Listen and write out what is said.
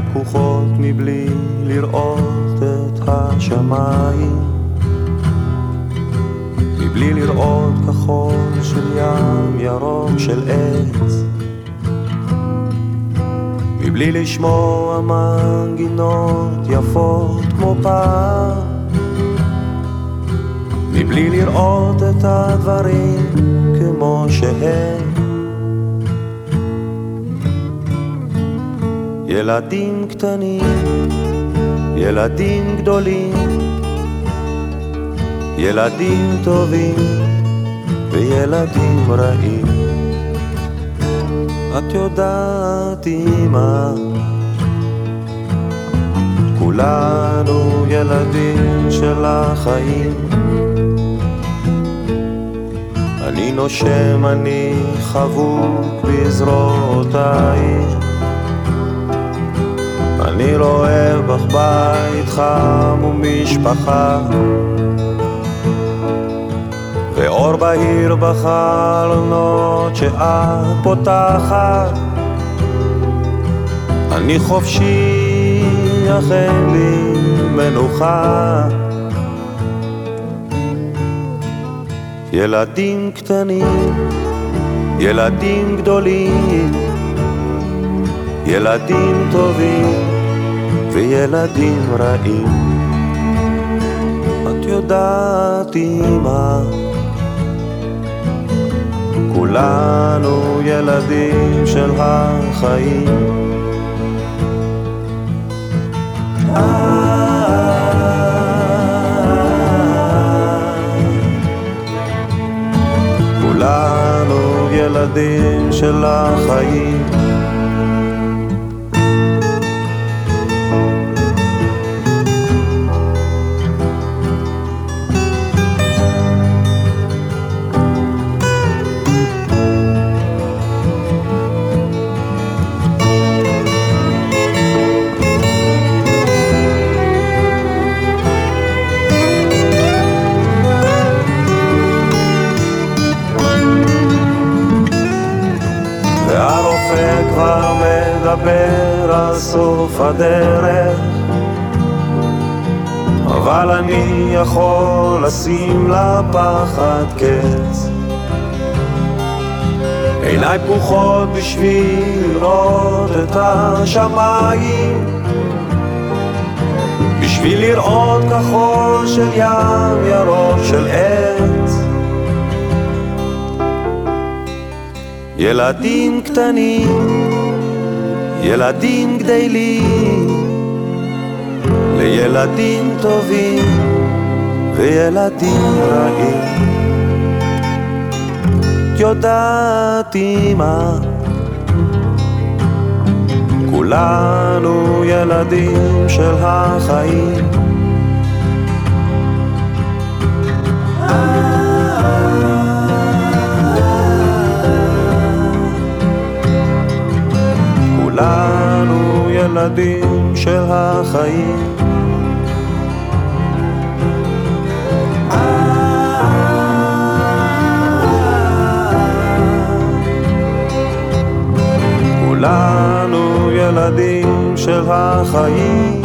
פקוחות מבלי לראות את השמיים. מבלי לראות כחול של ים ירוק של עץ. מבלי לשמוע מנגינות יפות כמו פעם. מבלי לראות את הדברים כמו שהם ילדים קטנים, ילדים גדולים, ילדים טובים וילדים רעים. את יודעת אמא, כולנו ילדים של החיים. אני נושם, אני חבוק בזרועותייך. אני רואה בך בית חם ומשפחה. ואור בהיר בחלונות שאת פותחת. אני חופשי אך אין לי מנוחה. ילדים קטנים, ילדים גדולים, ילדים טובים וילדים רעים. את יודעת אמא, כולנו ילדים של החיים. כולנו ילדים של החיים. לדבר על סוף הדרך. אבל אני יכול לשים לפחד קץ. עיניי פקוחות בשביל לראות את השמיים. בשביל לראות כחול של ים ירוק של עץ ילדים קטנים ילדים גדלים לילדים טובים וילדים רעים. יודעת אמא, כולנו ילדים של החיים. ילדים של החיים. כולנו ילדים של החיים.